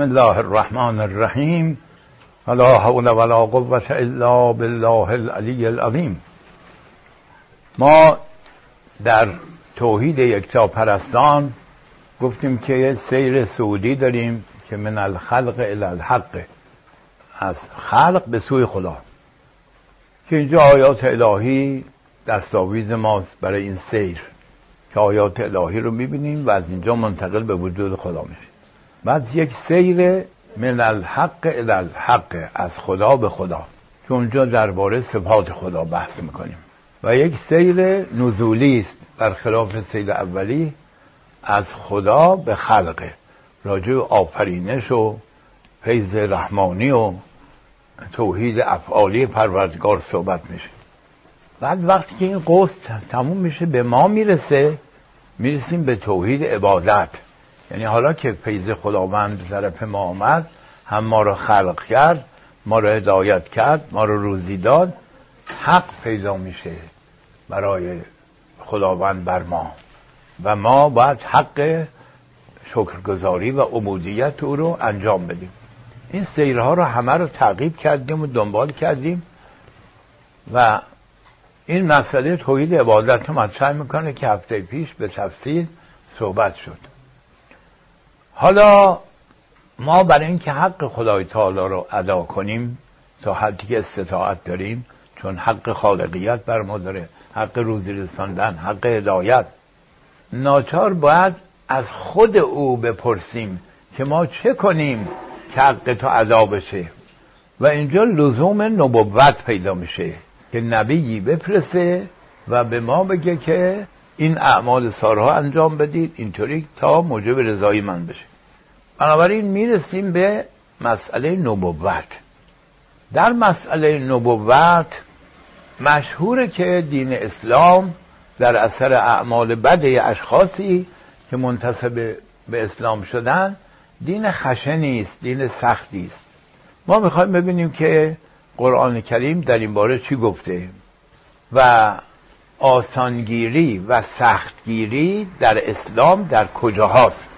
بسم الله الرحمن الرحیم. ولا حول ولا قوة الا بالله العلی العظیم. ما در توحید یکتا پرستان گفتیم که سیر سعودی داریم که من الخلق الى الحق. از خلق به سوی خدا. که اینجا آیات الهی دستاویز ماست برای این سیر. که آیات الهی رو می‌بینیم و از اینجا منتقل به وجود خدا میشه بعد یک سیر من الحق الى الحق از خدا به خدا که اونجا درباره صفات خدا بحث می‌کنیم. و یک سیر نزولی است برخلاف سیر اولی از خدا به خلقه راجع آفرینش و فیض رحمانی و توحید افعالی پروردگار صحبت میشه. بعد وقتی که این قوس تموم میشه به ما می‌رسه می‌رسیم به توحید عبادت. یعنی حالا که فیض خداوند طرف ما آمد هم ما رو خلق کرد ما رو هدایت کرد ما رو روزی داد حق پیدا میشه برای خداوند بر ما. و ما باید حق شکرگزاری و عبودیت او رو انجام بدیم. این سیرها رو همه رو تعقیب کردیم و دنبال کردیم. و این مسئله توحید عبادت رو مطرح می‌کنه که هفته پیش به تفصیل صحبت شد. حالا ما برای اینکه حق خدای تعالی رو ادا کنیم تا حدی که استطاعت داریم چون حق خالقیت بر ما داره حق روزی رساندن حق هدایت. ناچار باید از خود او بپرسیم که ما چه کنیم که حق تو ادا بشه. و اینجا لزوم نبوت پیدا میشه که نبیی بفرسه و به ما بگه که این اعمال سارها انجام بدید اینطوری تا موجب رضای من بشه. بنابراین می‌رسیم به مسئله نبوت. در مسئله نبوت مشهوره که دین اسلام در اثر اعمال بد اشخاصی که منتصب به اسلام شدن دین خشنی است دین سختی است. ما می‌خوایم ببینیم که قرآن کریم در این باره چی گفته. و آسانگیری و سختگیری در اسلام در کجاهاست.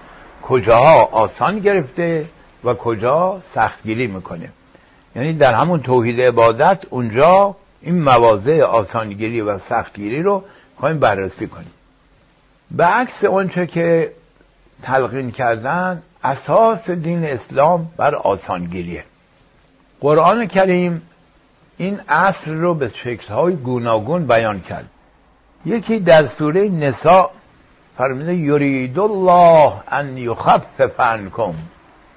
کجاها آسان گرفته و کجا سختگیری می‌کنه. یعنی در همون توحید عبادت اونجا این مواضع آسانگیری و سختگیری رو خواهیم بررسی کنیم. به عکس اونچه که تلقین کردن اساس دین اسلام بر آسانگیریه. قرآن کریم این اصل رو به شکلهای گوناگون بیان کرد. یکی در سوره نساء فرموده یرید الله ان یخفف عنکم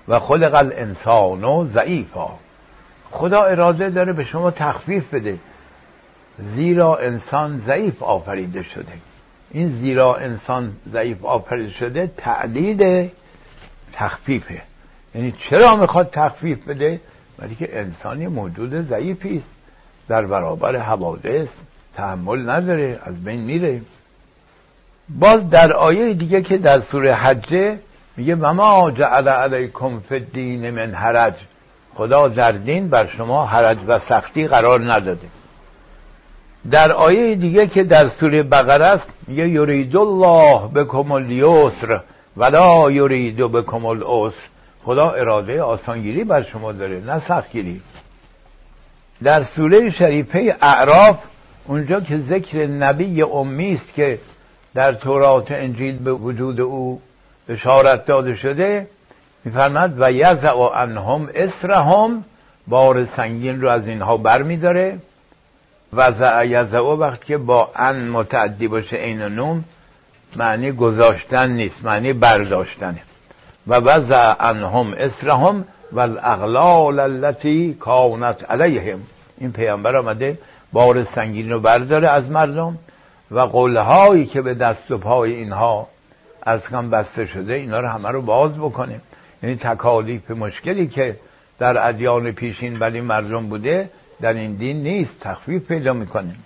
و خلق الانسان ضعیفا. خدا اراده داره به شما تخفیف بده. زیرا انسان ضعیف آفریده شده. این زیرا انسان ضعیف آفریده شده تعدید تخفیفه. یعنی چرا می‌خواد تخفیف بده؟ ولی که انسانی موجود ضعیفی است. در برابر حوادث تحمل نداره از بین میره. باز در آیه دیگه که در سوره حجه میگه و ما جعل علیکم فی الدین من حرج. خدا در دین بر شما حرج و سختی قرار نداده. در آیه دیگه که در سوره بقره است میگه یرید الله بکم الیسر ولا یرید بکم العسر. خدا اراده آسانگیری بر شما داره نه سختگیری. در سوره شریفه اعراف اونجا که ذکر نبی امی است که در تورات انجیل به وجود او بشارت داده شده میفرماد و یزع انهم اسرهم بار سنگین رو از اینها بر میداره و یزع وقتی که با ان متعدی باشه این نوم معنی گذاشتن نیست معنی برداشتنه. و وضع انهم اسرهم و الاغلال التي کانت علیهم. این پیامبر آمده بار سنگین رو برداره از مردم. و قولهایی که به دست و پای اینها از کم بسته شده اینا رو همه رو باز بکنیم. یعنی تکالیف مشکلی که در ادیان پیشین برای مردم بوده در این دین نیست. تخفیف پیدا می‌کنیم.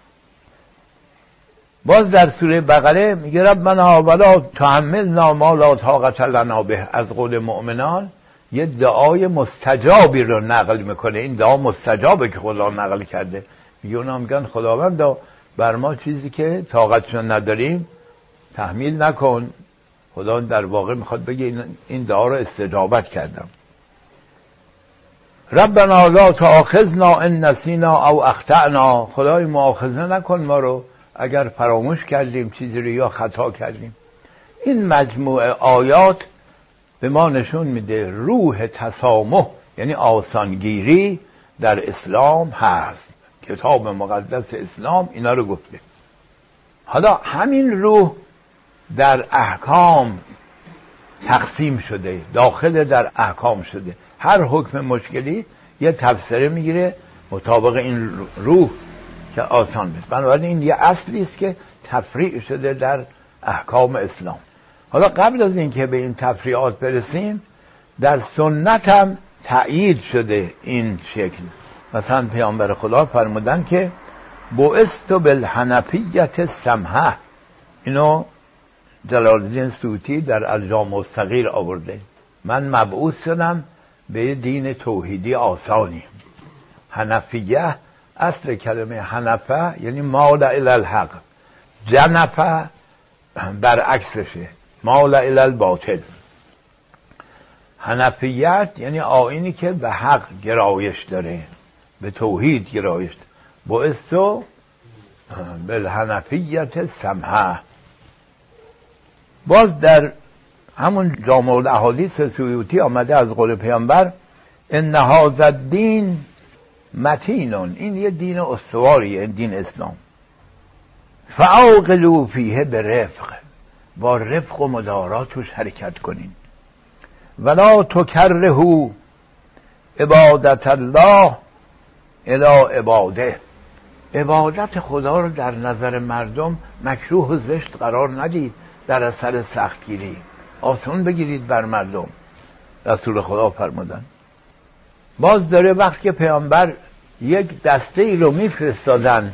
باز در سوره بقره میگه ربنا ولا تحملنا ما لا طاقت لنا به. از قول مؤمنان یه دعای مستجابی رو نقل می‌کنه. این دعا مستجابه که خدا نقل کرده. میگه اونا میگن خداوند بر ما چیزی که طاقتشون نداریم تحمیل نکن. خدا در واقع می‌خواد بگه این دعا رو استجابت کردم. ربنا لا تآخذنا ان نسینا او اخطأنا. خدای مؤاخذه نکن ما رو. اگر فراموش کردیم چیزی رو یا خطا کردیم. این مجموعه آیات به ما نشون میده روح تسامح یعنی آسانگیری در اسلام هست. کتاب مقدس اسلام اینا رو گفته حالا همین روح در احکام تقسیم شده داخل در احکام شده. هر حکم مشکلی یه تفسیره می‌گیره مطابق این روح که آسان بشه بنابراین این یه اصلی است که تفریع شده در احکام اسلام. حالا قبل از اینکه به این تفریعات برسیم در سنت هم تأیید شده این شکل. مثلا پیامبر خدا فرمودن که بعثت بالحنفیت سمحه اینو جلال الدین سوتی در الجام مستقیر آورده. من مبعوث شدم به دین توحیدی آسانی. حنفیه اصل کلمه حنفه یعنی مال الالحق جنفه برعکسشه. مال الالباطل حنفیت یعنی آینی که به حق گرایش داره. به توحید گرایش. داره به بالحنفیت سمحه باز در همون جامع الاحادیث سیوطی آمده از قول پیامبر ان هذا الدین متینون. این یه دین استواریه دین اسلام. فعاقلو فیه به رفق با رفق و مدارات توش حرکت کنین. ولا تکرهو عبادت الله الى عباده. عبادت خدا رو در نظر مردم مکروه و زشت قرار ندید در اثر سختگیری. آسون بگیرید بر مردم. رسول خدا فرمودن. باز داره وقتی که پیامبر یک دسته ای رو میفرستادن.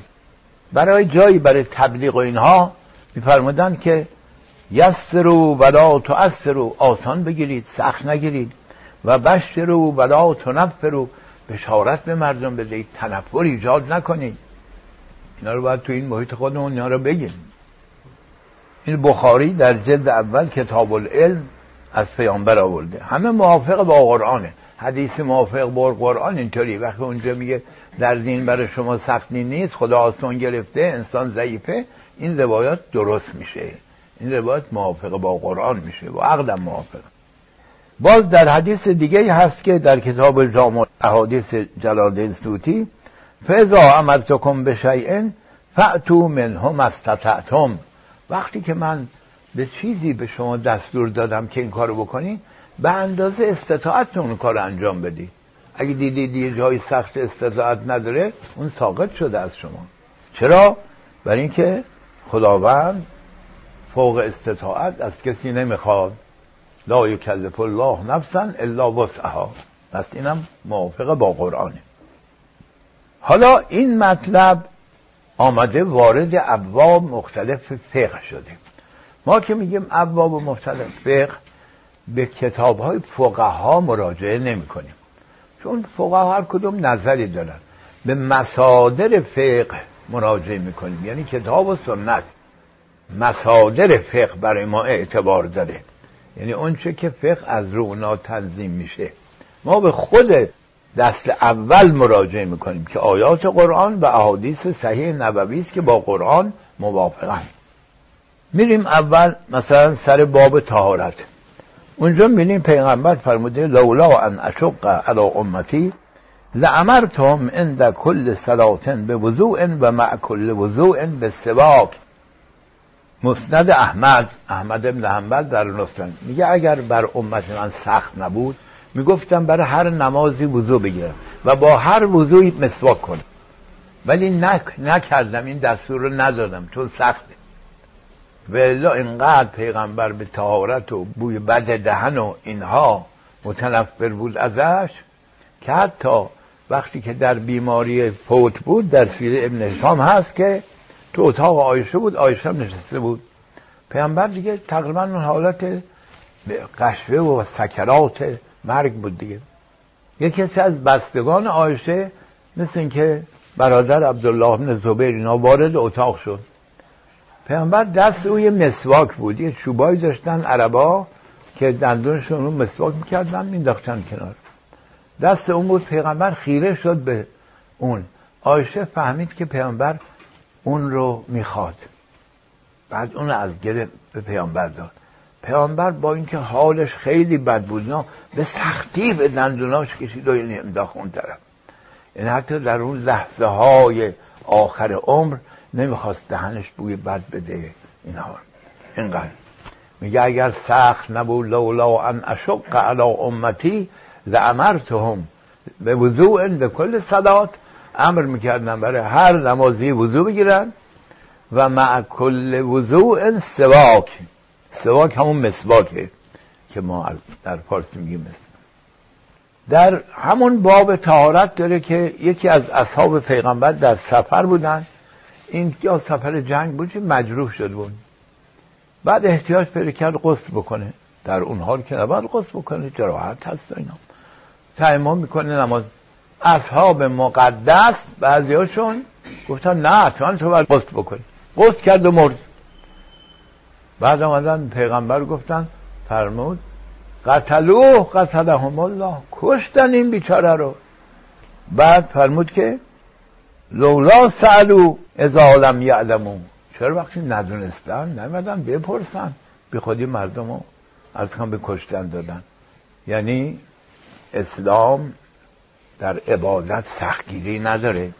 برای جایی برای تبلیغ و اینها میفرمودن که یسرو ولا تؤثرو. آسان بگیرید سخت نگیرید. و بشرو ولا تنفرو. بشارت به مردم بدهید تنفر ایجاد نکنید اینا رو باید تو این محیط خودمون اینا رو بگیم. این بخاری در جلد اول کتاب العلم از پیامبر آورده. همه موافق با قرآنه. حدیث موافق با قرآن اینطوری. وقتی اونجا میگه در دین برای شما سختی نیست خدا آسان گرفته انسان ضعیفه این روایات درست میشه. این روایت موافق با قرآن میشه. با عقدم موافق باز در حدیث دیگه هست که در کتاب جامع احادیث جلال سوتی فضا امرتکم به شیئن فعتو منهم استطعتم وقتی که من به چیزی به شما دستور دادم که این کارو بکنی به اندازه استطاعتتون اون کار انجام بدی اگه دیدید یه جای سخت استطاعت نداره اون ساقط شده از شما. چرا؟ برای اینکه خداوند فوق استطاعت از کسی نمی‌خواد. لا یکلف الله نفسا الا وسعها. پس اینم موافق با قرآنه. حالا این مطلب آمده وارد ابواب مختلف فقه شده. ما که میگیم ابواب مختلف فقه به کتاب های فقها مراجعه نمی کنیم چون فقها هر کدوم نظری دارن. به مسادر فقه مراجعه می‌کنیم. یعنی کتاب و سنت. مسادر فقه برای ما اعتبار داره. یعنی اونچه که فقه از رو اونا تنظیم میشه. ما به خود دست اول مراجعه می‌کنیم که آیات قرآن و احادیث صحیح نبوی است که با قرآن موافقن. میریم اول مثلا سر باب تهارت اونجا می‌بینیم پیغمبر فرموده لولا ان اشق علی امتی لامرتهم عند کل صلاتن به و مع کل وضوع به مسند احمد احمد ابن حنبل در نصرن میگه اگر بر امت من سخت نبود می‌گفتم برای هر نمازی وضو بگیرم و با هر وضوعی مسواک کنم. ولی نک... نکردم این دستور رو ندادم چون سخته. ولی اینقدر پیغمبر به تهارت و بوی بد دهن و اینها متنفر بود ازش که حتی وقتی که در بیماری فوت بود در سیر ابن هشام هست که تو اتاق آیشه بود آیشه هم نشسته بود. پیامبر دیگه تقریبا اون حالت قشوه و سکرات مرگ بود دیگه. یه کسی از بستگان آیشه مثل اینکه برادر عبدالله بن زبیر اینا وارد اتاق شد. پیامبر دست او یه مسواک بود. یه چوبایی داشتن عربا که دندونشون رو مسواک می‌کردن مینداختن کنار. دست اون بود پیغمبر خیره شد به اون. آیشه فهمید که پیغمبر اون رو می‌خواد. بعد اون از گره به پیامبر داد. پیامبر با اینکه حالش خیلی بد بود نه به سختی به دندوناش کشید و این انداخت اون طرف. این یعنی حتی در اون لحظه های آخر عمر نمی‌خواست دهنش بوی بد بده. اینها. اینقدر. میگه اگر سخت نبود لولا ان اشق علی امتی لامرتهم به وضوع به کل صلات امر می‌کردن برای هر نمازی وضوع بگیرن و مع کل وضوع سواک. سواک همون مسواکه که ما در فارسی میگیم مسواک. در همون باب تهارت داره که یکی از اصحاب پیغمبر در سفر بودن. این یا سفر جنگ بود که مجروح شده بود. بعد احتیاج پیدا کرد قصد بکنه. در اون حال که نباید قصد بکنه جراحت هست اینا. تایمان می‌کنه نماز اصحاب مقدس بعضیاشون گفتن نه تو تو باید قصد بکنی. قصد کرد و مرد. بعد آمدن پیغمبر گفتن فرمود قتلوه قتلهم الله. کشتن این بیچاره رو. بعد فرمود که لولا سالو اذا لم یعلمو چرا وقتی ندونستن نمیدن بپرسن. بی خودی مردم رو از کم به کشتن دادن. یعنی اسلام در عبادت سختگیری نداره.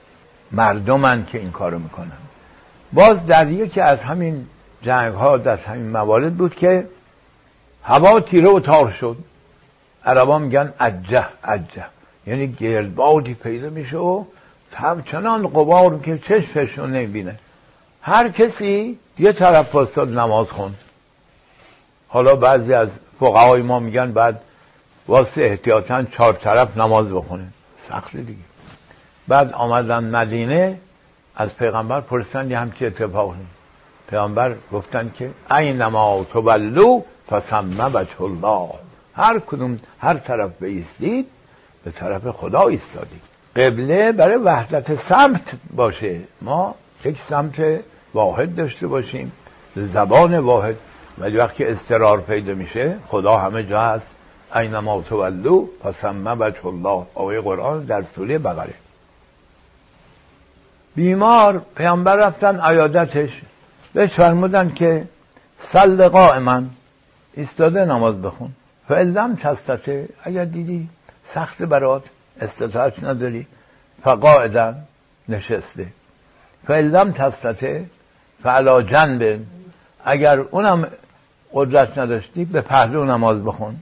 مردمن که این کارو می‌کنن. باز در یکی از همین جنگ ها در همین موارد بود که هوا تیره و تار شد. عربا میگن اجه اجه یعنی گردبادی پیدا میشه و همچنان قبار که چشمش رو نمی‌بینه. هر کسی یه طرف فاستاد نماز خوند حالا بعضی از فقهای ما میگن بعد واسه احتیاطا چهار طرف نماز بخونه سخت دیگه. بعد آمدن مدینه از پیغمبر پرسیدن یه همچی اتفاقی پیغمبر گفتن که اینما تولو فسمه بچه الله هر کدوم هر طرف بیستید به طرف خدا ایستادید. قبله برای وحدت سمت باشه. ما یک سمت واحد داشته باشیم زبان واحد. ولی وقتی استرار پیدا میشه خدا همه جا هست. اینما تولو فسمه بچه الله. آقای قرآن در سوره بقره. بیمار پیامبر رفتن عیادتش. بهش فرمودن که سل من ایستاده نماز بخون. فعلم تستته اگر دیدی سخت برات استطاعت نداری فقاعدا نشسته. فعلم تستته فعلا جنب اگر اونم قدرت نداشتی به پهلو نماز بخون.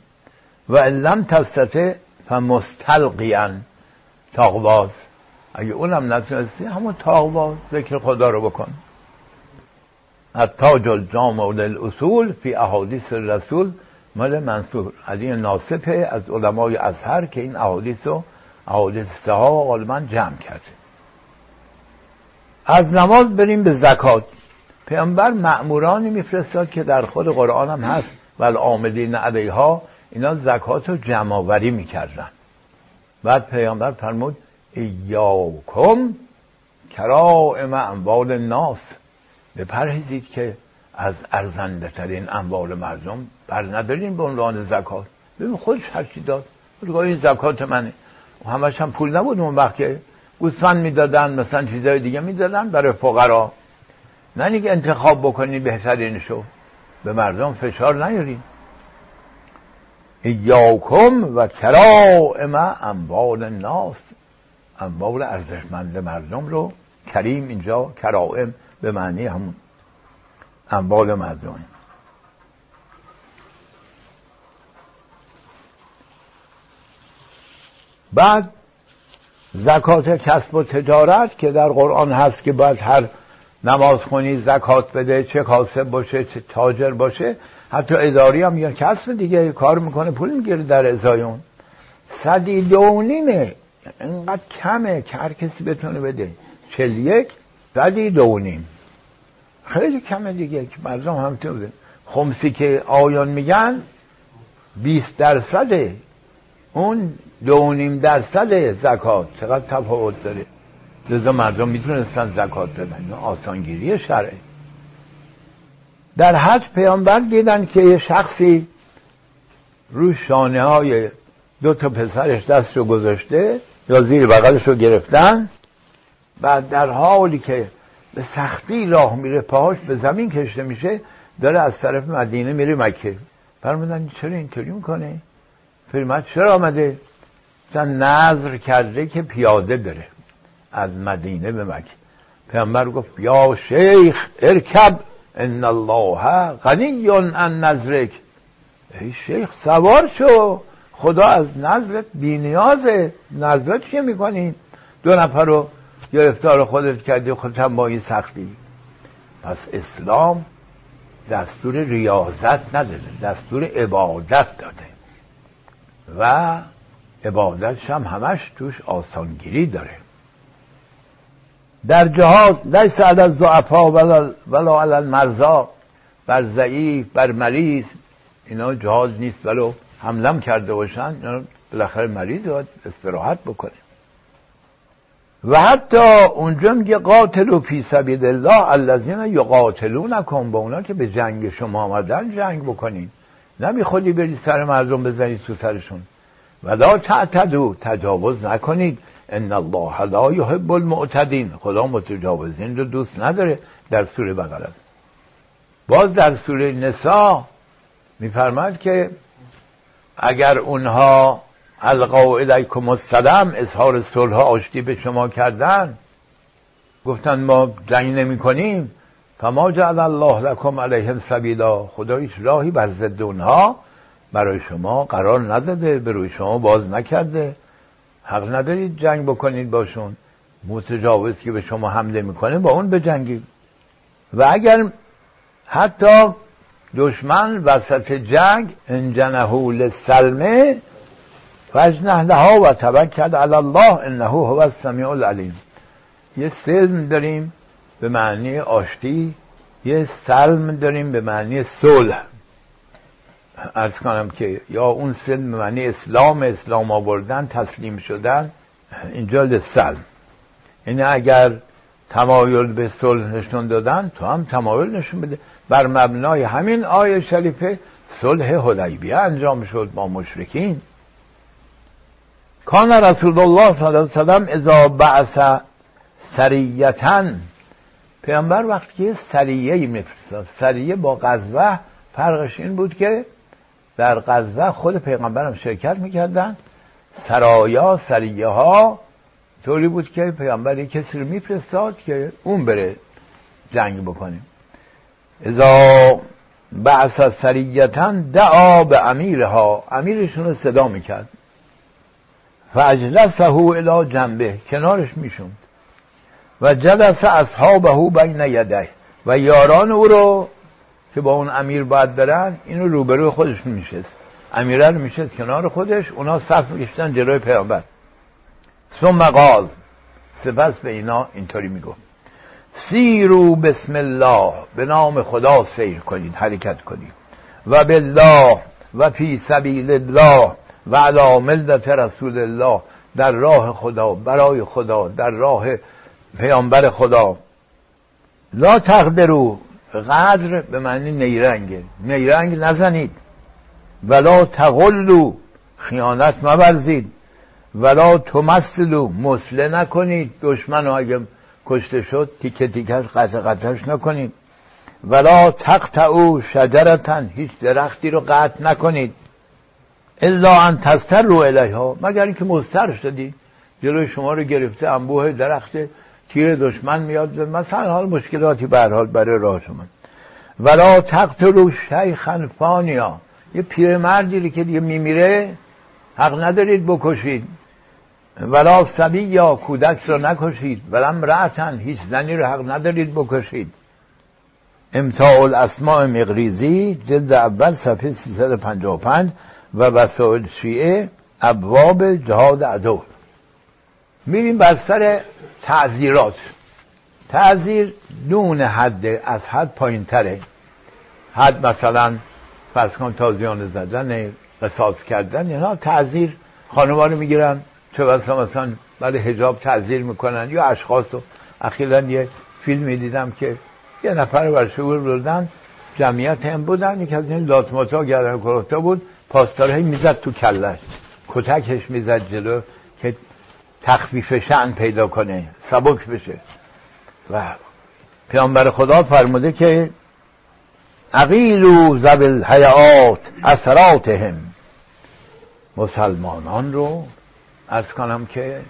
و علم تستته فمستلقیان تاقواز اگه اونم نتونستی همون تاقواز ذکر خدا رو بکن. التاج الجامع اصول فی احادیث رسول مال منصور. علی ناصفه از علمای ازهر که این احادیث رو احادیث صحابه غالبا جمع کرده. از نماز بریم به زکات. پیامبر مأمورانی میفرستاد که در خود قرآن هم هست. و العاملین علیها اینا زکات رو جمع آوری می‌کردن. بعد پیامبر فرمود ایاکم کرائم اموال الناس. بپرهیزید که از ارزنده ترین اموال مردم بر ندارین به عنوان زکات. ببین خودش هرچی داد. این زکات منه. همش هم پول نبود اون وقت که گوسفند می‌دادن مثلا چیزای دیگه می‌دادن برای فقرا. نه که انتخاب بکنید بهترینشو. به مردم فشار نیارین. ایاکم و کرائم اموال الناس. اموال ارزشمند مردم رو کریم اینجا کرائم به معنی همون. اموال مردم. بعد زکات کسب و تجارت که در قرآن هست که باید هر نماز خونی زکات بده چه کاسب باشه چه تاجر باشه حتی اداری هم یا کسب دیگه کار می‌کنه پول می‌گیره در ازای اون صدی دونیمه اینقدر کمه که هر کسی بتونه بده. چل یک صدی دونیم خیلی کمه دیگه که مردم هم بده خمسی که آیان میگن 20 درصده اون دو نیم درصد زکات. چقدر تفاوت داره؟ لذا مردم می‌تونستن زکات بدن. آسانگیری شرعه. در حج پیامبر دیدن که یه شخصی روی شانه های دو تا پسرش دست رو گذاشته یا زیر بغلش رو گرفتن بعد در حالی که به سختی راه میره پاهاش به زمین کشته میشه داره از طرف مدینه میره مکه. فرمودن چرا اینطوری می‌کنه فرمود چرا آمده؟ مثلا نظر کرده که پیاده بره از مدینه به مکه. پیامبر گفت یا شیخ ارکب. ان الله غنی عن نظرک ای شیخ سوار شو. خدا از نظرت بینیازه. نظرت چیه می‌کنین دو نفر رو گرفتار خودت کردی خودت هم با این سختی. پس اسلام دستور ریاضت نداره دستور عبادت داده. و عبادتش هم همش توش آسانگیری داره. در جهاد لیس علی الضعفا ولا ولا علی المرضا. بر ضعیف بر مریض. اینا جهاد نیست ولو حملم کرده باشن. اینا بالاخره مریض باید استراحت بکنه. و حتی اونجا میگه قاتل و فی سبیل الله الذین یقاتلونکم. با اونا که به جنگ شما آمدن جنگ بکنین. نمی خودی بری سر مردم بزنید تو سرشون. و لا تعتدو تجاوز نکنید. ان الله لا یحب المعتدین. خدا متجاوزین رو دوست نداره در سوره بقره. باز در سوره نسا میفرماد که اگر اونها القا الیکم السلام اظهار صلح آشتی به شما کردن گفتن ما جنگ نمی کنیم فما جعل الله لکم علیهم سبیلا. خدا راهی بر ضد اونها برای شما قرار نداده به روی شما باز نکرده. حق ندارید جنگ بکنید باشون. متجاوز که به شما حمله می‌کنه با اون بجنگید. و اگر حتی دشمن وسط جنگ انجنهو لسلمه فجنه لها و توکل علی الله انه هو السمیع العلیم. یه سلم داریم به معنی آشتی یه سلم داریم به معنی صلح. ارز کنم که یا اون سلم معنی اسلام اسلام آوردن تسلیم شدن اینجا لسلم. یعنی اگر تمایل به صلح نشون دادن تو هم تمایل نشون بده. بر مبنای همین آیه شریفه صلح حدیبیه انجام شد با مشرکین. کان رسول الله صلی الله علیه وسلم اذا بعث سریتا پیامبر وقتی که سریه میفرستاد سریه با غزوه فرقش این بود که در غزوه خود پیغمبر هم شرکت می‌کردن سرایا سریه ها طوری بود که پیامبر یک کسی رو میفرستاد که اون بره جنگ بکنیم ازا بعث سریتا دعا به امیرها. امیرشون رو صدا می‌کرد. فاجلسه الى جنبه. کنارش می‌شوند. و جلس اصحابه بین یده و یاران او رو که با اون امیر باید برن اینو روبرو خودش میشست. امیره رو میشست کنار خودش اونا صف میکشتن جلوی پیامبر. ثم قال سپس به اینا اینطوری میگو سیرو بسم الله به نام خدا سیر کنید حرکت کنید. و بالله و فی سبیل الله و علا ملت رسول الله در راه خدا برای خدا در راه پیامبر خدا. لا تقدرو قدر به معنی نیرنگه نیرنگ نزنید. ولا تقلو خیانت مبرزید. ولا تمثلو مسله نکنید. دشمن اگه کشته شد تیکه تیکش قطع قطعش نکنید. ولا تقطعو شجرتن. هیچ درختی رو قطع نکنید. الا ان تستر رو الیها. مگر اینکه مستر شدی. جلوی شما رو گرفته انبوه درخت تیر دشمن میاد مثلا حال مشکلاتی به حال برای راه شما ولا تقتلوا شیخا فانیا. یه پیرمردی که دیگه میمیره حق ندارید بکشید. ولا سبی یا کودک را نکشید. ولم رعتن هیچ زنی رو حق ندارید بکشید. امتاع الاسماع مقریزی جلد اول صفحه 355 و وسائل شیعه ابواب جهاد عدو میریم بر سر تعذیرات. تعذیر دون حد از حد پایین تره حد مثلا فرض کن تازیان زدن قصاص کردن اینا تعذیر خانوار می‌گیرن چه بسا مثلا برای هجاب تعذیر می‌کنن یا اشخاص رو. اخیرا یه فیلمی دیدم که یه نفر بر شعور بردن جمعیت هم بودن یکی از این لاتماتا گردن کرفته بود پاسدار می‌زد تو کلش. کتکش می‌زد جلو. تخفیف شعن پیدا کنه سبک بشه. و پیامبر خدا فرموده که عقیل زبل حیات اثراتهم. مسلمانان رو ارز کنم که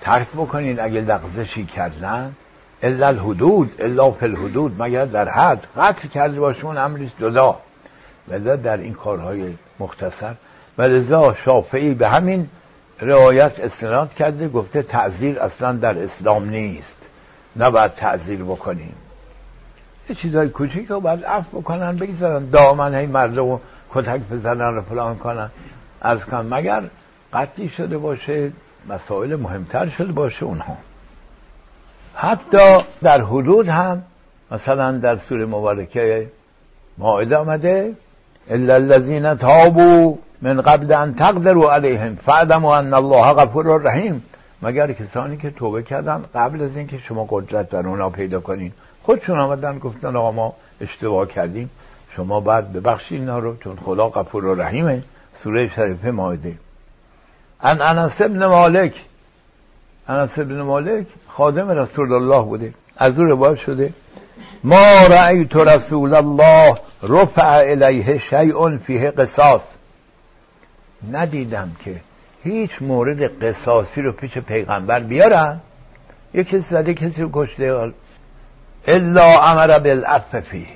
ترک بکنید اگه لغزشی کردن. الا الحدود الا فی الحدود مگر در حد. قتل کرده باشون امریست جدا. و در این کارهای مختصر. و لذا شافعی به همین رعایت استناد کرده گفته تعذیر اصلا در اسلام نیست. نباید تعذیر بکنیم. یه چیزای کوچیک رو باید عفو بکنن بگذارن. دامن هی مردم رو کتک بزنن رو فلان کنن. از کن. مگر قطعی شده باشه مسائل مهمتر شده باشه اونها. حتی در حدود هم مثلا در سوره مبارکه ماعده آمده الا الذين تابوا من قبل ان تقدروا علیهم فاعلموا ان الله غفور رحیم مگر کسانی که توبه کردن قبل از اینکه شما قدرت در اونا پیدا کنین. خودشون آمدن گفتن آقا ما اشتباه کردیم شما بعد ببخشید اینا رو چون خدا غفور و رحیمه. سوره شریفه ماعده ان انس ابن مالک انس ابن مالک خادم رسول الله بوده از او روایت شده ما رأیت رسول الله رفع الیه شیء فیه قصاص. ندیدم که هیچ مورد قصاصی رو پیش پیغمبر بیارن. یه کسی زده کسی رو کشته. الا امر بالعفو فیه.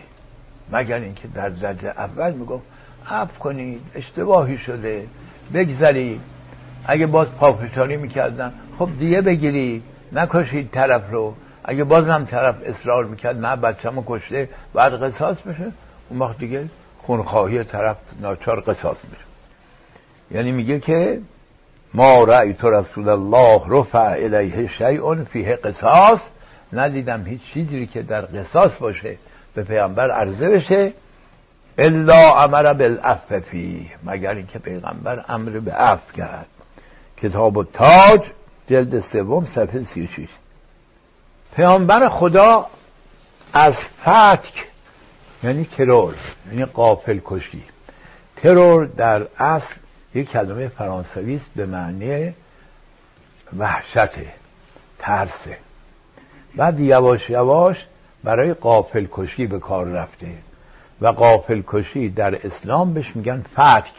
مگر اینکه در درجه اول می‌گفت عفو کنید اشتباهی شده بگذرید. اگه باز پافشاری می‌کردن خب دیگه بگیرید. نکشید طرف رو. اگه بازم طرف اصرار می‌کرد نه بچه‌مو کشته بعد قصاص بشه. اون وقت دیگه خونخواهی طرف ناچار قصاص میشه. یعنی میگه که ما رأیت رسول الله رفع الیه شیء فیه قصاص ندیدم هیچ چیزی که در قصاص باشه به پیامبر عرضه بشه الا امر بالعفو فیه مگر اینکه پیغمبر امر به عفو کرد. کتاب تاج جلد سوم صفحه 36 پیامبر خدا از فتک یعنی ترور یعنی قافل کشی ترور در اصل یک کلمه فرانسوی است به معنی وحشت ترسه بعد یواش یواش برای قافل کشی به کار رفته و قافل کشی در اسلام بهش میگن فتک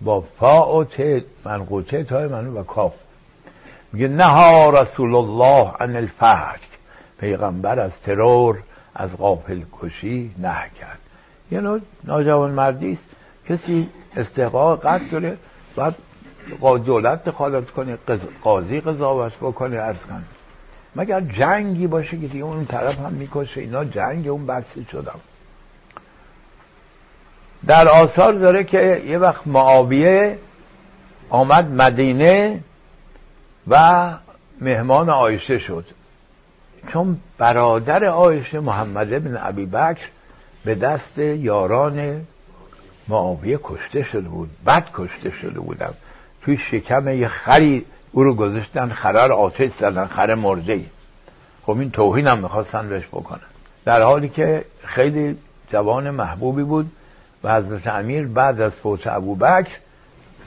با فا و ت منقوطه تای منو و کاف. میگه نها رسول الله عن الفتک پیغمبر از ترور از قافل کشی نه کرد. یه نوع ناجوان مردی است. کسی استحقاق قتل داره بعد دولت دخالت کنه قاضی قضاوت بکنه ارز کنه مگر جنگی باشه که دیگه اون طرف هم می‌کشه؟ اینا جنگ اون بسته شدم در آثار داره که یه وقت معاویه آمد مدینه و مهمان آیشه شد. چون برادر آیشه محمد بن عبی بکر به دست یاران معاویه کشته شده بود بد کشته شده بودم. توی شکم یه خری او رو گذاشتن خرار آتش زدن خر مرده. خب این توهین هم می‌خواستن بهش بکنن. در حالی که خیلی جوان محبوبی بود و حضرت امیر بعد از فوت ابوبکر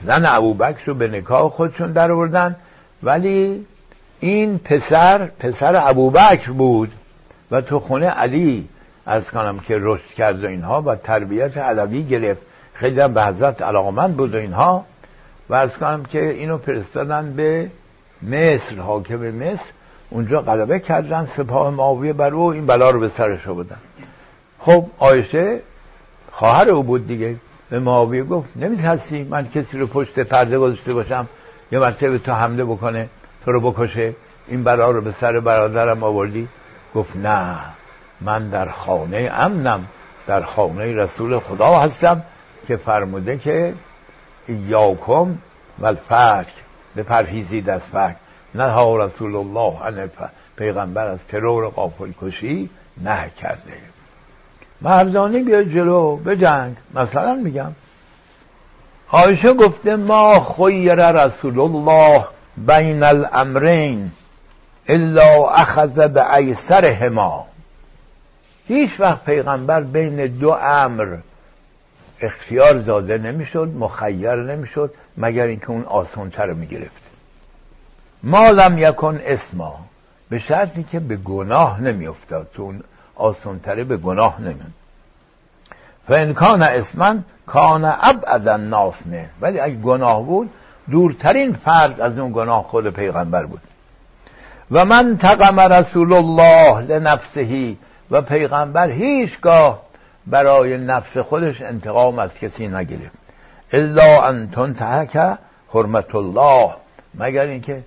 زن ابوبکر رو به نکاح خودشون در آوردن ولی این پسر پسر ابوبکر بود و تو خونه علی از کنم که رشد کرد و اینها و تربیت علوی گرفت. خیلی هم به حضرت علاقمند بود و اینها. و از کنم که اینو فرستادن به مصر حاکم مصر. اونجا غلبه کردن سپاه معاویه بر او این بلا رو به سرش بودن خب آیشه خواهر او بود دیگه. به معاویه گفت نمیترسی من کسی رو پشت پرده گذاشته باشم؟ یه مرتبه تو حمله بکنه تو رو بکشه. این بلا رو به سر برادرم آوردی؟ گفت نه. من در خانه امنم. در خانه رسول خدا هستم. که فرموده که یاکم و به پرهیزید از فکر نه رسول الله پیغمبر از ترور قافل کشی نه کرده. مردانه بیا جلو به جنگ. مثلا میگم آیشه گفته ما خیر رسول الله بین الامرین الا اخذ به ایسرهما هیچ وقت پیغمبر بین دو امر اختیار زاده نمی‌شد مخیر نمی‌شد مگر اینکه اون آسانتر رو می‌گرفت. ما لم یکن اسما به شرطی که به گناه نمیافتاد تو اون آسانتره به گناه نمیاد و این کان اسمن کان ابعد الناس ولی اگه گناه بود دورترین فرد از اون گناه خود پیغمبر بود. و من تقم رسول الله لنفسهی و پیغمبر هیچگاه برای نفس خودش انتقام از کسی نگرفت الا ان تنتهک حرمت الله. مگر اینکه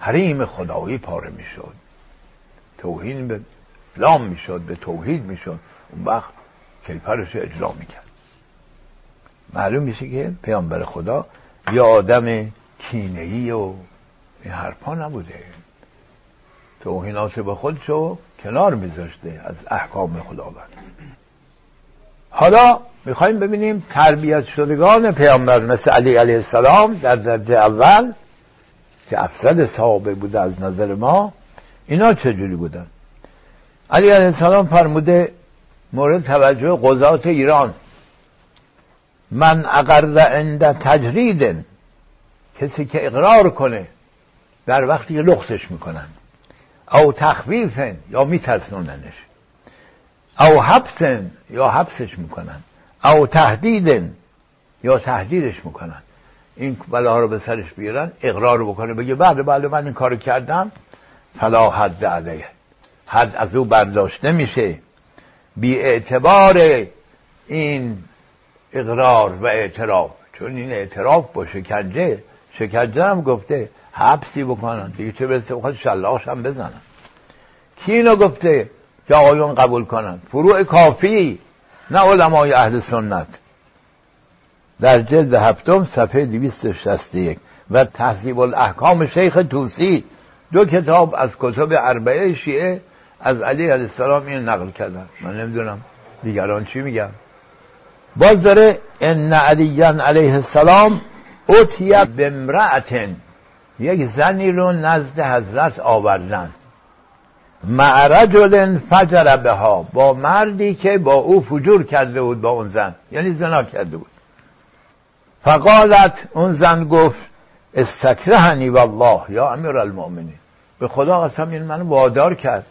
حریم خدایی پاره می‌شد. توهین به اسلام می‌شد به توحید می‌شد. اون وقت کیفرش اجرا می‌کرد. معلوم میشه که پیامبر خدا یه آدم کینهی و این حرفا نبوده. توهینات به خودشو کنار میذاشته از احکام خداوند. حالا می‌خوایم ببینیم تربیت شدگان پیامبر مثل علی علیه السلام در درجه اول که افسد صحابه بوده از نظر ما اینا چجوری بودن؟ علی علیه السلام فرموده مورد توجه قضات ایران. من اقر عند تجرید کسی که اقرار کنه در وقتی که لخصش می‌کنن. او تخویفن یا میترسوننش. او حبسن یا حبسش می‌کنن. او تهدیدن یا تهدیدش می‌کنن. این بلا رو به سرش بیارن اقرار بکنه. بگه بله بله من این کارو کردم. فلا حد علیه. حد از او برداشته میشه بی اعتبار این اقرار و اعتراف. چون این اعتراف با شکنجه شکنجه هم گفته حبسی بکنن. دیگه چه برسه؟ خود شلاش هم بزنن. کی اینو گفته که آقایون قبول کنن. فروع کافی نه علمای اهل سنت. در جلد هفتم صفحه 261 و تحضیب الاحکام شیخ توسی دو کتاب از کتب اربعه شیعه از علی علیه السلام این نقل کردن. من نمی‌دونم دیگران چی میگن. باز داره ان علیان علیه السلام اتیه بمرعتن یک زنی رو نزد حضرت آوردن. مع رجل فجر بها. با مردی که با او فجور کرده بود با اون زن. یعنی زنا کرده بود. فقالت اون زن گفت استکرهنی والله یا امیر المؤمنین. به خدا قسم این منو وادار کرد.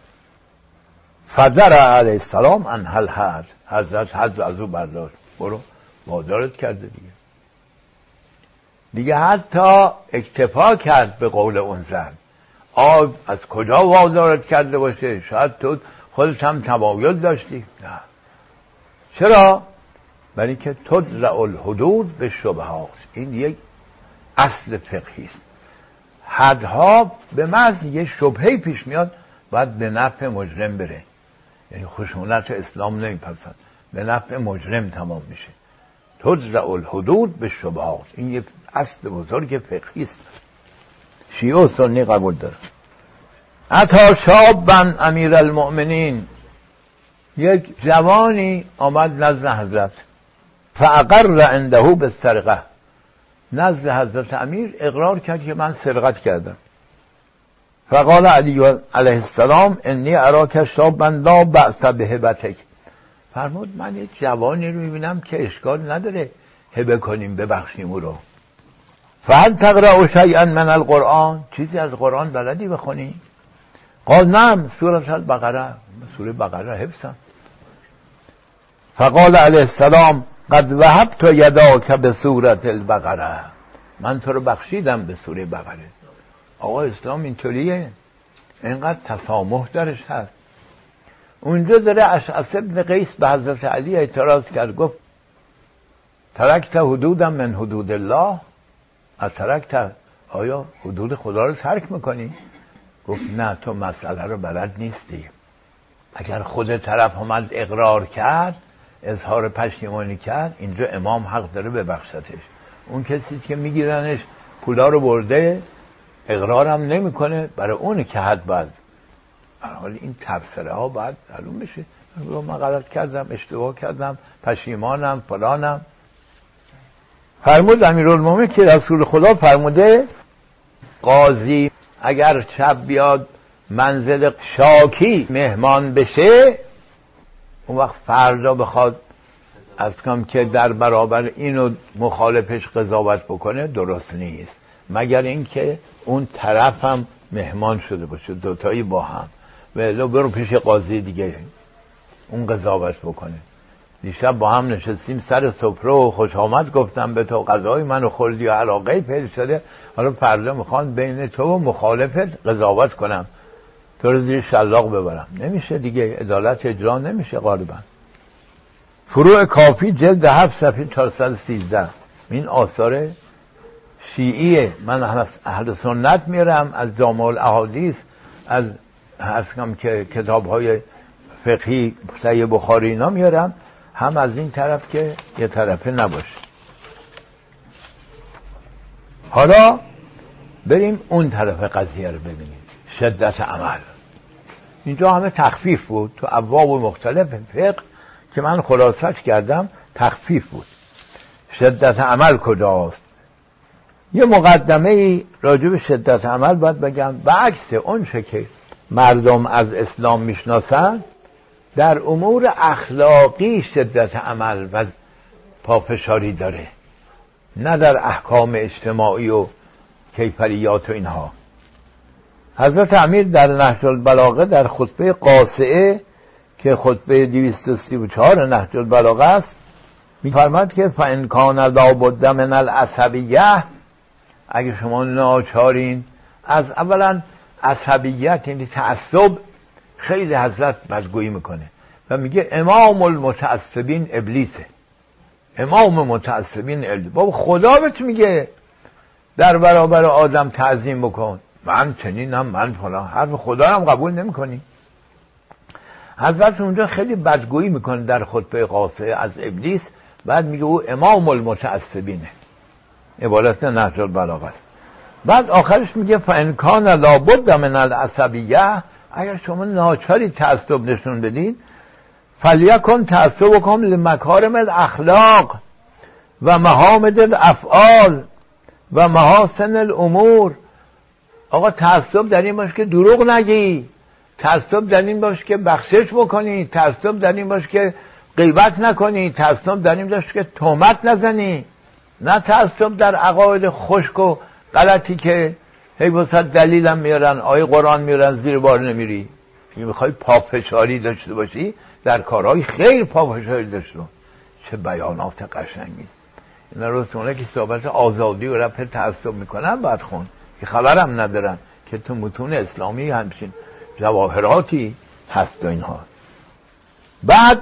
فدر علیه السلام ان هل حد حضرت حد از او برداشت. برو وادارت کرده دیگه. دیگه حتی اکتفا کرد به قول اون زن. آب از کجا وادارت کرده باشه؟ شاید تو خودت هم تمایل داشتی. نه. چرا؟ برای که تدرع الحدود به شبهات. این یک اصل فقهی است. حدها به محض یه شبهه پیش میاد باید به نفع مجرم بره. یعنی خشونت اسلام نمیپسند. به نفع مجرم تمام میشه. تدرع الحدود به شبهات. این یه اصل بزرگ فقهی است. شیعه و سنی قبول داره. عطا شابن امیر المؤمنین یک جوانی آمد نزد حضرت. فاقر عنده به سرقه نزد حضرت امیر اقرار کرد که من سرقت کردم. فقال علی علیه السلام انی اراک شابا لا بأس به هبتک فرمود من یک جوانی رو می‌بینم که اشکال نداره. هبه کنیم ببخشیم او رو. فهل تقرأ شیئا من القرآن؟ چیزی از قرآن بلدی بخونی؟ قال نعم سورة البقره سوره بقره حفظم فقال علیه السلام قد وهبت یداک به سورت البقره من تو رو بخشیدم به سوره بقره آقا اسلام اینطوریه. اینقدر تسامح درش هست. اونجا داره اشعص ابن قیس به حضرت علی اعتراض کرد گفت ترکت حدودم من حدود الله. از ترکت آیا حدود خدا رو ترک می‌کنی؟ گفت نه تو مسئله رو بلد نیستی. اگر خود طرف اومد اقرار کرد اظهار پشیمانی کرد اینجا امام حق داره ببخشتش. اون کسی که میگیرنش پولا رو برده اقرارم نمی‌کنه. برای اون که حد باید حال این تبصره ها باید معلوم بشه. من غلط کردم اشتباه کردم پشیمانم فلانم. فرمود امیرالمومنین که رسول خدا فرموده قاضی اگر شب بیاد منزل شاکی مهمان بشه اون وقت فردا بخواد از کم که در برابر اینو مخالفش قضاوت بکنه درست نیست. مگر اینکه اون طرف هم مهمان شده باشه دوتایی با هم. و برو پیش قاضی دیگه اون قضاوت بکنه. دیشب با هم نشستیم سر سفره و خوش آمد گفتم به تو غذای منو خوردی و علاقه پیدا شده. حالا فردا می‌خوان بین تو و مخالفت قضاوت کنم. تو رو زیر شلاق ببرم. نمیشه دیگه. عدالت اجرا نمیشه غالبا. فروع کافی جلد هفت صفحه 413 این آثار شیعیه. من اهل سنت میرم از جامع الاحادیث از هستم که کتاب های فقهی سعی بخاری اینا میارم. هم از این طرف که یه طرفه نباشه. حالا بریم اون طرف قضیه رو ببینیم. شدت عمل. اینجا همه تخفیف بود. تو ابواب مختلف فقه که من خلاصش کردم تخفیف بود. شدت عمل کجاست؟ یه مقدمه ای راجع به شدت عمل باید بگم. به عکس اون که مردم از اسلام می‌شناسن در امور اخلاقی شدت عمل و پافشاری داره. نه در احکام اجتماعی و کیفریات و اینها. حضرت امیر در نهج البلاغه در خطبه قاسعه که خطبه 234 نهج البلاغه است میفرماد که فان کان لابد من العصبیه اگه شما ناچارین از اولا عصبیت یعنی تعصب خیلی حضرت بدگویی می‌کنه و میگه امام المتعصبین ابلیسه. امام متعصبین ابلیس. بابا خدا بهت میگه در برابر آدم تعظیم بکن. من چنینم من فلان. حرف خدا هم قبول نمی‌کنی. حضرت اونجا خیلی بدگویی می‌کنه در خطبه قاصه از ابلیس. بعد میگه او امام المتعصبینه. عبارت نهج البلاغه است. بعد آخرش میگه فانکان لابد من العصبیه اگر شما ناچاری تعصب نشون بدین فلیکن تعصب کن لمکارم الاخلاق و محامد الافعال و محاسن الامور. آقا تعصب در این باش که دروغ نگی. تعصب در این باش که بخشش بکنی. تعصب در این باش که غیبت نکنی. تعصب در این باش که تهمت نزنی. نه تعصب در عقاید خشک و غلطی که هی واسه دلیلم میارن. آیه قرآن میارن زیر بار نمیری. می‌خوای پافشاری داشته باشی؟ در کارهای خیر پافشاری داشته چه بیانات قشنگی. اینا رو که صحبت آزادی و رفت تعصب می‌کنن بعد خون. که خبرم ندارن که تو متون اسلامی همچین جواهراتی هست و اینها. بعد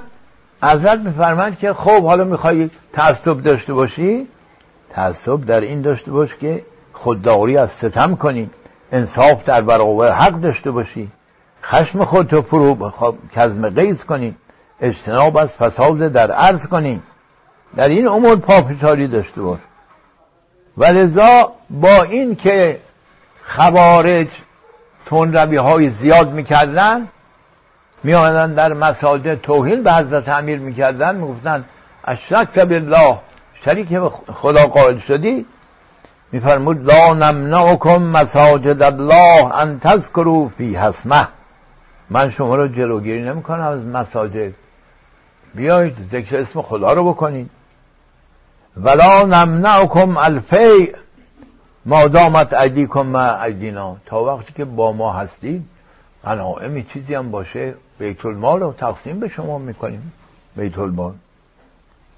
حضرت میفرمند که خب حالا می‌خوای تعصب داشته باشی؟ تعصب در این داشته باش که خودداری از ستم کنی. انصاف در برابر حق داشته باشی. خشم خودتو فرو کزم قیز کنی. اجتناب از فساد در عرض کنی. در این امور پافشاری داشته باش. ولذا با این که خوارج روی های زیاد می‌کردن میآمدن در مساجد توهین به حضرت امیر می‌کردن می‌گفتن اشرک بالله. شریک خدا قائل شدی؟ میفرمود لا نمنعکم مساجد الله ان تذکروا فی حسمه. من شما رو جلوگیری نمی‌کنم از مساجد. بیایید ذکر اسم خدا رو بکنید. ولا نمنعکم الفیع. ما دامت ایدیکم ما ایدینا. تا وقتی که با ما هستید غنائمی چیزی هم باشه بیت المال رو تقسیم به شما می‌کنیم بیت المال.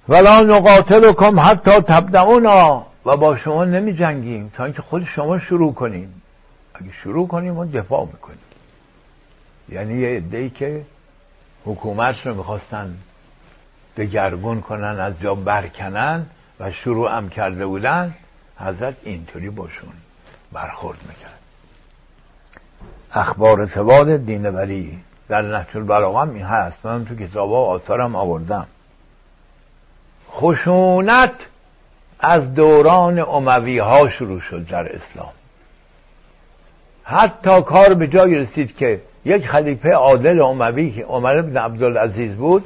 ولا نقاتلکم حتی تبدعونا. و با شما نمی جنگیم تا اینکه خود شما شروع کنیم. اگه شروع کنیم ما دفاع می‌کنیم. یعنی یه عده که حکومت رو می‌خواستن دگرگون کنن از جا برکنن و شروع هم کرده بودن حضرت اینطوری باشون برخورد می‌کرد. اخبار تباد دین ولی در نهج البلاغه این هست. من تو کتاب ها آثارم آوردم. خشونت از دوران اموی ها شروع شد در اسلام. حتی کار به جای رسید که یک خلیفه عادل اموی که عمر بن عبدالعزیز بود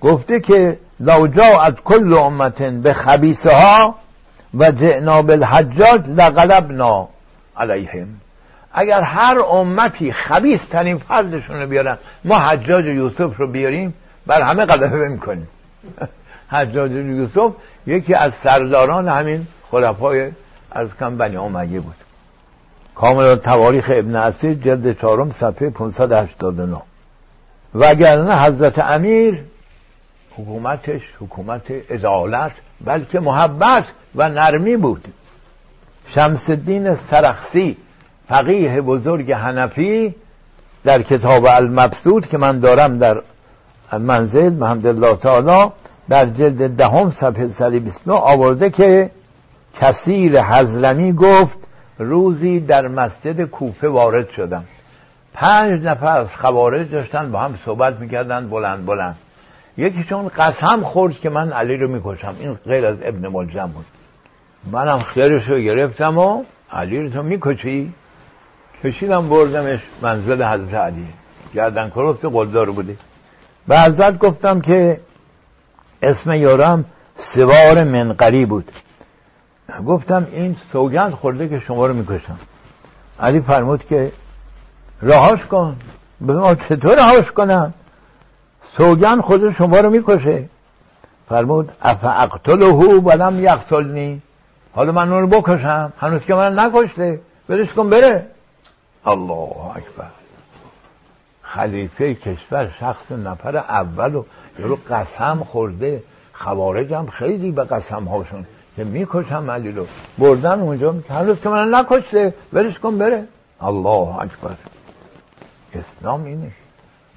گفته که لو از کل امتن به خبیسه ها و جعنا بالحجاج لغلبنا علیهم. اگر هر امتی خبیس ترین فرضشون رو بیارن ما حجاج یوسف رو بیاریم بر همه غلبه می‌کنیم حجاج یوسف یکی از سرداران همین خلفای از کم بنی امیه بود. کاملا تواریخ ابن اسیر جلد چهارم صفحه 589 وگرنه حضرت امیر حکومتش حکومت ادالت بلکه محبت و نرمی بود. شمس الدین سرخسی فقیه بزرگ حنفی در کتاب المبسوط که من دارم در منزل محمد الله تعالی در جلد دهم صفحه 129 آورده که کثیر حزلمی گفت روزی در مسجد کوفه وارد شدم. پنج نفر از خوارج داشتن با هم صحبت می‌کردن بلند بلند. یکیشون قسم خورد که من علی رو می‌کشم. این غیر از ابن ملجم بود. منم خیرش رو گرفتم و علی رو تو می‌کشی؟ کشیدم بردمش منزل حضرت علی. گردن کرفت قلدار بوده به حضرت گفتم که اسم یارم سوار منقری بود. گفتم این سوگند خورده که شما رو می‌کشم. علی فرمود که رهاش کن. به ما چطور رهاش کنم؟ سوگند خود شما رو می‌کشه. فرمود اف اقتله ولم یقتلنی. حالا من اون رو بکشم. هنوز که من نکشته. برش کن بره. الله اکبر. خلیفه کشور شخص نفر اول و یارو قسم خورده. خوارج هم خیلی به قسم هاشون که می‌کشم علی رو بردن اونجا هنوز که من نکشته برش کن بره. الله اکبر. اسلام اینه.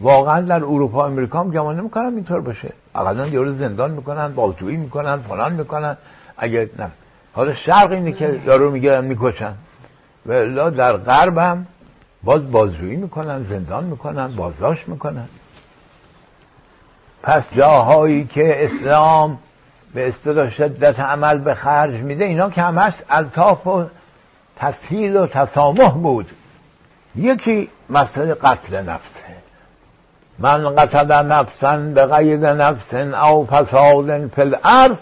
واقعا در اروپا امریکا هم گمان نمی‌کنن اینطور باشه. اقلا یارو زندان می‌کنن بازجویی می‌کنن فلان می‌کنن. اگه نه. حالا شرق اینه که یارو می‌گیرن می‌کشن. و در غرب هم باز بازجویی می‌کنن زندان می‌کنن بازداشت می‌کنن. پس جاهایی که اسلام به اصطلاح شدت عمل به خرج میده اینا که همش الطاف و تسهیل و تسامح بود. یکی مسئله قتل نفسه. من قتل نفسا به غیر نفس او فساد فی الارض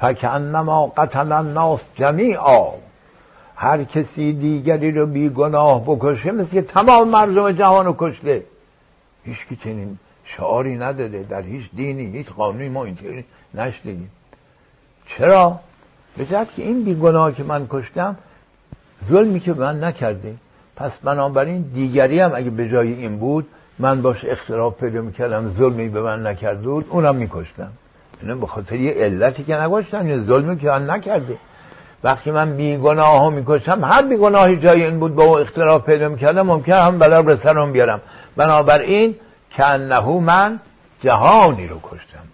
فکانما قتل الناس جمیعا. هر کسی دیگری رو بی گناه بکشه مثل تمام مردم جهان رو کشته. هیچ که چنین شعاری نداده در هیچ دینی هیچ قانونی ما اینطوری نشدیم چرا؟ به که این بی گناه که من کشتم ظلمی که من نکرده پس بنابراین دیگری هم اگه به جای این بود من باش اختلاف پیدا می‌کردم ظلمی به من نکرده بود اونم میکشتم. اینه به خاطر یه علتی که نگوشتم یه ظلمی که من نکرده وقتی من بیگناه ها می‌کشم هر بیگناهی جای این بود با او اختلاف پیدا می‌کردم ممکن هم بلا به سرم بیارم. بنابراین کنهو من جهانی رو کشتم.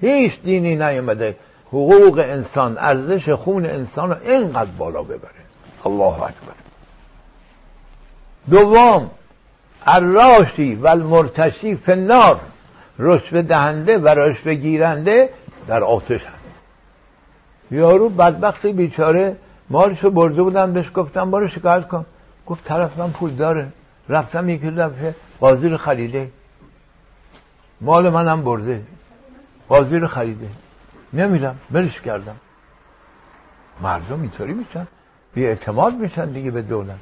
هیچ دینی نیومده حقوق انسان ارزش خون انسان رو اینقدر بالا ببره. الله اکبر. دوم الراشی و المرتشی فنار رشوه دهنده و رشوه گیرنده در آتش هست. یارو بدبخت بیچاره مالشو برده بودن بهش گفتم بارو شکایت کن. گفت طرف من پول داره. رفتم یکی دفعه قاضی رو خریده مال منم برده. قاضی رو خریده. نمیدم برش کردم. مردم اینطوری میشن. بی اعتماد میشن دیگه به دولت.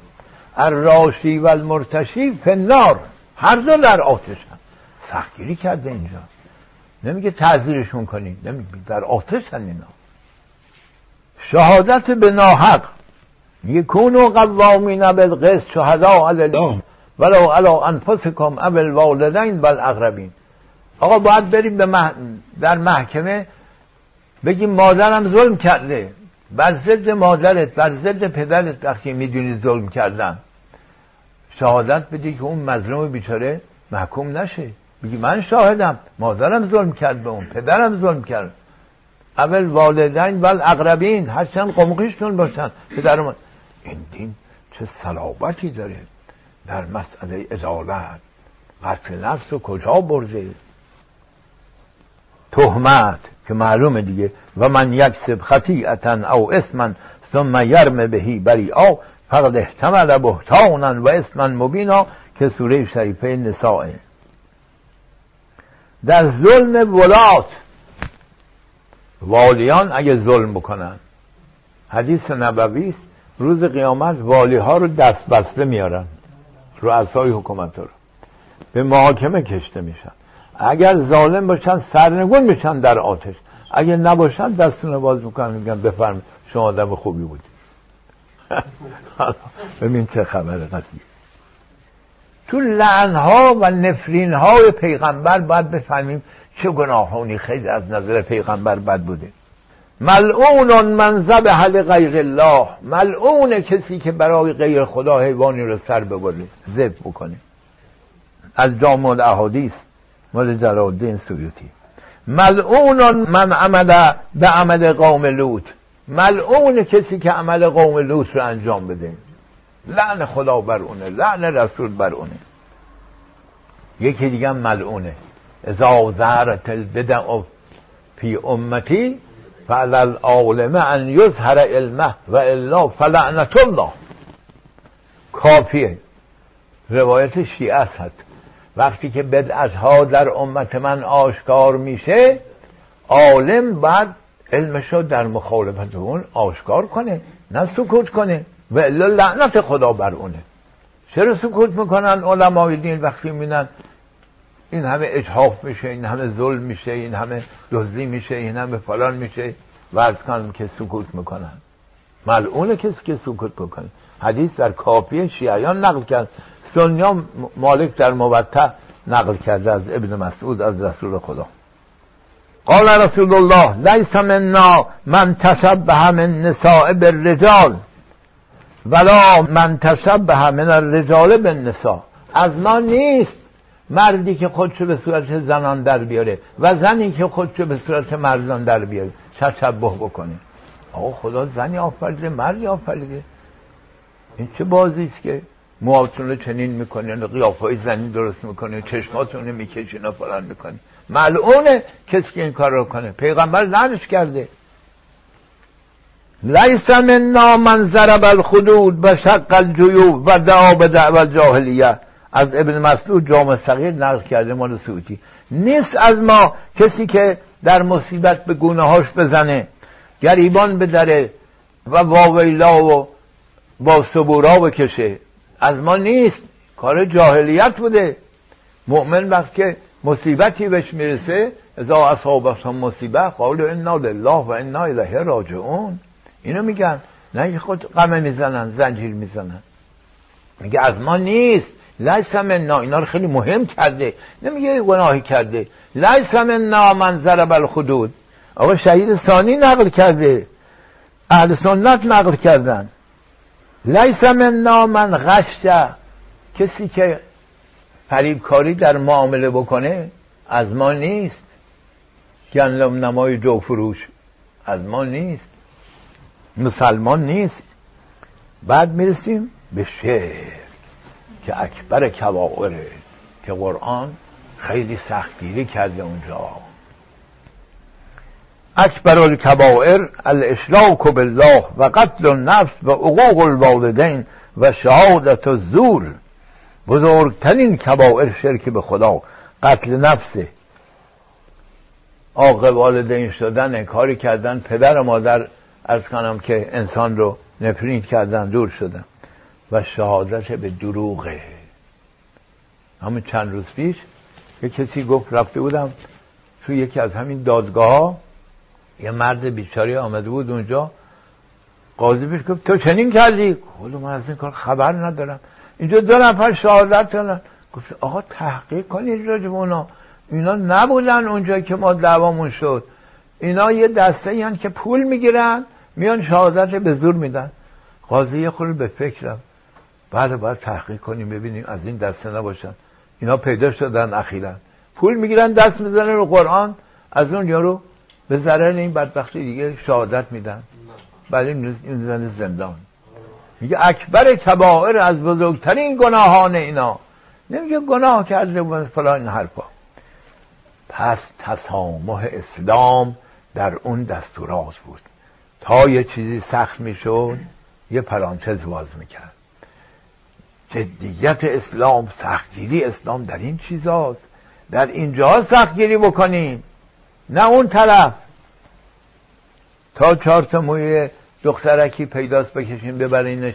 الراشی و المرتشی فنار هر دو در آتش هم سختگیری کرده اینجا. نمیگه تعذیرشون کنی. نمیگه. در آتش هم اینا. شهادت به ناحق. یکونو قوامین بالقسط شهدا الله ولو علا انفسکم ابل والدین بل اقربین آقا باید بریم به در محکمه. بگیم مادرم ظلم کرده. بر ضد مادرت بر ضد پدرت وقتی می‌دونی ظلم کردن. شهادت بدی که اون مظلوم بیچاره محکوم نشه. بگی من شاهدم. مادرم ظلم کرد به اون پدرم ظلم کرد. اول والدین ول اقربین هرچند قمقیشتون باشن. پدر این دین چه صلابتی داره در مسئله ازالت قتل نفس رو کجا برده؟ تهمت که معلومه دیگه. و من یکسب خطیعتا او اسما ثم یرم بهی بری او فقد احتمل بهتانا و اسما مبینا که سوره شریفه نسائه در ظلم ولات والیان اگه ظلم بکنن. حدیث نبوی است روز قیامت والی ها رو دست بسته میارن رؤسای حکومت رو. به محاکمه کشته میشن. اگر ظالم باشن سرنگون میشن در آتش. اگه نباشن دستون باز می‌کنن میگن بفرم شما آدم خوبی بودی ببین چه خبر قضیه. تو لعنها و نفرین های پیغمبر باید بفهمیم چه گناهانی خیلی از نظر پیغمبر بد بوده. ملعون من ذبح غیر الله. ملعون کسی که برای غیر خدا حیوانی رو سر ببره ذبح بکنه از جامع الاحادیث مال جلالدین سویوتی ملعون من عمل به عمل قوم لوط. ملعون کسی که عمل قوم لوط رو انجام بده. لعن خدا بر اونه لعن رسول بر اونه. یکی دیگه ملعونه. ازا زهرت البدع فی امتی فعل العالم ان یظهر علمه و الا فلعنت الله. کافیه. روایت شیعه است. وقتی که بدعت ها در امت من آشکار میشه عالم بعد علمش رو در مخالفت اون آشکار کنه نه سکوت کنه و الا لعنت خدا بر اونه. چرا سکوت می‌کنن علمای دین وقتی می‌بینن این همه اجحاف میشه این همه ظلم میشه این همه دزدی میشه این همه فلان میشه؟ و از که سکوت می‌کنن. ملعون کسی که سکوت بکنه. حدیث در کافی شیعیان نقل کرد. سنیا مالک در موتع نقل کرده از ابن مسعود از رسول خدا. قال رسول الله لیس منا من تشبه من نساء بالرجال. ولا من تشبه من الرجال بالنساء. از ما نیست مردی که خودشو به صورت زنان در بیاره و زنی که خودشو به صورت مردان در بیاره. تشبه بکنه آقا خدا زنی آفریده مردی آفریده این چه بازی است که موهاتون رو چنین می‌کنین و قیافه زنی درست می‌کنه چشماتون رو می‌کشین و فلان می‌کنه ملعونه کسی که این کار رو کنه. پیغمبر لعنش کرده. لیس من ضرب الخدود و شق الجیوب و دعا به دعوت جاهلیه از ابن مسعود جامع صغیر نقل کرده مال سعودی. نیست از ما کسی که در مصیبت به گونه هاش بزنه. گریبان بدره و واویلا و با صبورا بکشه از ما نیست کار جاهلیت بوده. مؤمن وقت که مصیبتی بهش می‌رسه ازا اصابتهم مصیبه قالوا انا لله و انا الیه راجعون. اینو میگن. نه خود قمه می‌زنن زنجیر می‌زنن. میگه از ما نیست. لیس منا. اینا رو خیلی مهم کرده. نمیگه گناهی کرده. لیس منا من ضرب الخدود. آقا شهید ثانی نقل کرده. اهل سنت نقل کردن. لیس منا من غشت. کسی که کاری در معامله بکنه از ما نیست. گندم نمای جو فروش از ما نیست. مسلمان نیست. بعد می‌رسیم به شعر که اکبر کبائره که قرآن خیلی سختگیری کرده اونجا. اکبر الکبائر الاشراک بالله و قتل النفس و عقوق الوالدین و شهادت الزور. بزرگترین کبائر شرک به خدا. قتل نفسه آق والدین شدن کاری کردن پدر و مادر از کنم که انسان رو نفرین کردن دور شدن. و شهادت به دروغه همون چند روز پیش یه کسی گفت رفته بودم تو یکی از همین دادگاه یه مرد بیچاری آمده بود اونجا. قاضی پیش گفت تو چنین کردی؟ کلو من از این کار خبر ندارم. اینجا دو نفر شهادت کردن گفت آقا تحقیق کنید راجب اونا. اینا نبودن اونجا که ما دعوامون شد. اینا یه دسته این که پول می‌گیرن میان شهادت به زور میدن. قاضی یه خورده به فکرم بله باید تحقیق کنیم ببینیم از این دسته نباشن. اینا پیدا شدن اخیرا. پول می‌گیرن دست می‌زنن رو قرآن. از اون یارو به ضرر این بدبختی دیگه شهادت میدن. بله این زن زندان. میگه اکبر کبائر از بزرگترین گناهان اینا. نمیگه گناه کرده و فلان این حرفا. پس تسامح اسلام در اون دستورات بود. تا یه چیزی سخت می‌شد یه پرانتز باز می‌کرد. جدیت اسلام سختگیری اسلام در این چیزاست. در اینجا سختگیری بکنیم. نه اون طرف. تا چهار تا موی دخترکی پیداست بکشیم ببرینش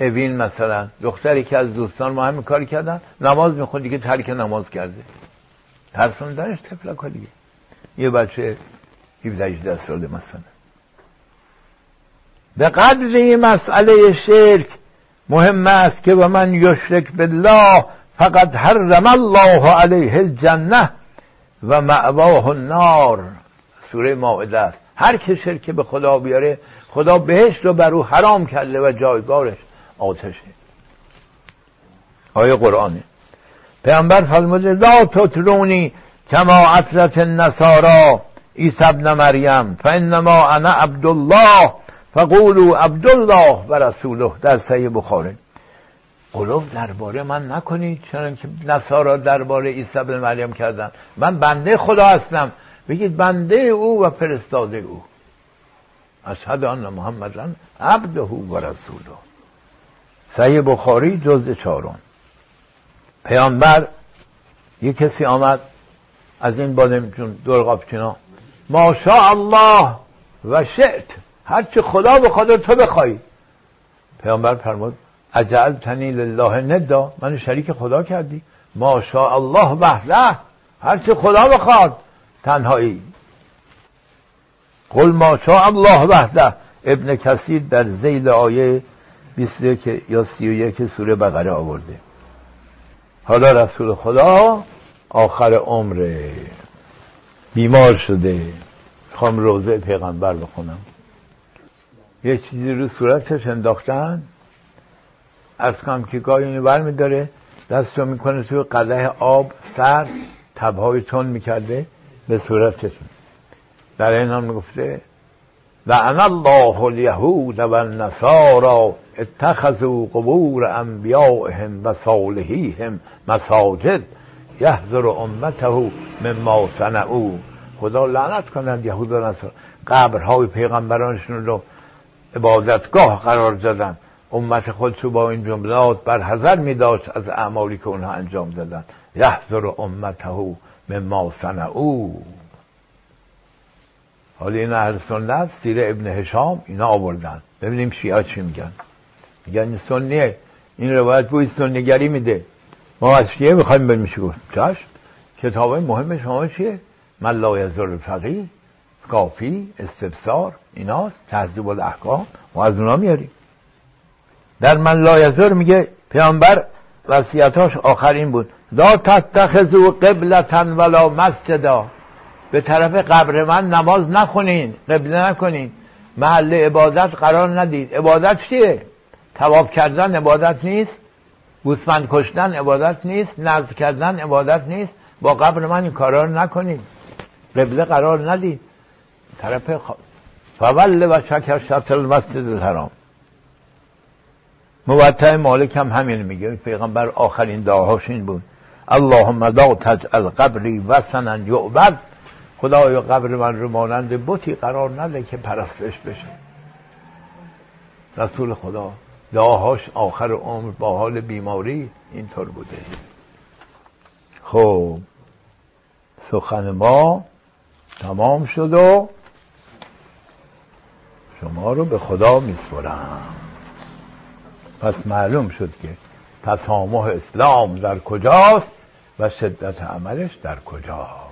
اوین مثلا. دختری که از دوستان ما همین کاری کردن نماز می‌خوند دیگه ترک نماز کرده. ترسوندنش تفلک دیگه. یه بچه 17 18 ساله مثلا. به قدر این مسئله شرک مهم است که و من یشرک بالله فقط حرم الله علیه الجنه. و معواه النار. سوره ماعده است. هر که شرک به خدا بیاره خدا بهشت رو بر او حرام کرده و جایگارش آتشه. آیه قرآنه پیامبر فرموده لا تطرونی کما عطرت النصارا عیسی ابن مریم فانما انا عبدالله فقولوا عبدالله و رسوله. در صحیح بخاری. قلوب درباره من نکنید چون که نصارا درباره عیسی ابن مریم کردن. من بنده خدا هستم. بگید بنده او و فرستاده او. اشهد ان محمدا عبده و رسوله. صحیح بخاری جز چهارم. پیامبر یه کسی آمد. از این بادم چون دور ما ماشا الله و شئت. هرچه خدا بخواد تو بخوای. پیامبر فرمود اجعل تنی لله ندا. من شریک خدا کردی. ماشا الله وحده. هرچه خدا بخواد. تنهایی. قل ماشا الله وحده. ابن کثیر در زیل آیه 21 یا 31 سوره بقره آورده. حالا رسول خدا آخر عمر بیمار شده. خوام روزه پیغمبر بخونم. یه چیزی رو صورتش انداختن. از گاهی اینو بر میداره دست رو می‌کنه توی قده آب سر تبهای تون می‌کرده به صورتش در این هم می‌گفته انا الله الیهود و النصارا اتخذوا قبور انبیائهم و صالحیهم مساجد یحضر امته مما صنعوا. خدا لعنت کنند یهود و نصارا. قبرهای پیغمبرانشون رو عبادتگاه قرار دادن. امت خودشو با این جملات بر حذر می داشت از اعمالی که اونها انجام دادن. یحضر امته مما صنعوا. حالا این اهل سنت سیره ابن هشام اینا آوردن. ببینیم شیعه چی میگن. میگن سنیه. این روایت بوی سنیگری میده. ما از شیعه می‌خوایم بریم میشه گفت؟ چشم. کتاب مهم شما چیه؟ من لا یزر فقیه. کافی استفسار ایناست. تهذیب الاحکام. ما از اونا میاریم. در من لا یزر میگه پیامبر وصیتاش آخرین بود. لا تتخذوا قبلتا ولا مسجدا. به طرف قبر من نماز نخونین قبله نکنین. محل عبادت قرار ندید. عبادت چیه؟ تواب کردن عبادت نیست گوسفند کشتن عبادت نیست نزد کردن عبادت نیست. با قبر من این کارا نکنید قبله قرار ندید. طرف خ... فول و شکر شطر المسجد الحرام. موطع مالک هم همین میگه. پیغمبر آخرین دعاهاش این بود. اللهم لا تجعل قبری وسنا یعبد. خدایا قبر من رو مانند بتی قرار نده که پرستش بشه. رسول خدا دعاهاش آخر عمر با حال بیماری اینطور بوده. خب سخن ما تمام شد و شما رو به خدا میسپرم پس معلوم شد که تسامح اسلام در کجاست و شدت عملش در کجاست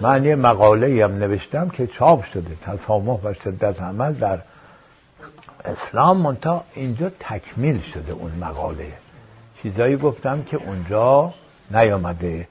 من یه مقاله هم نوشتم که چاپ شده تسامح و شدت عمل در اسلام منتها اینجا تکمیل شده اون مقاله. چیزایی گفتم که اونجا نیامده.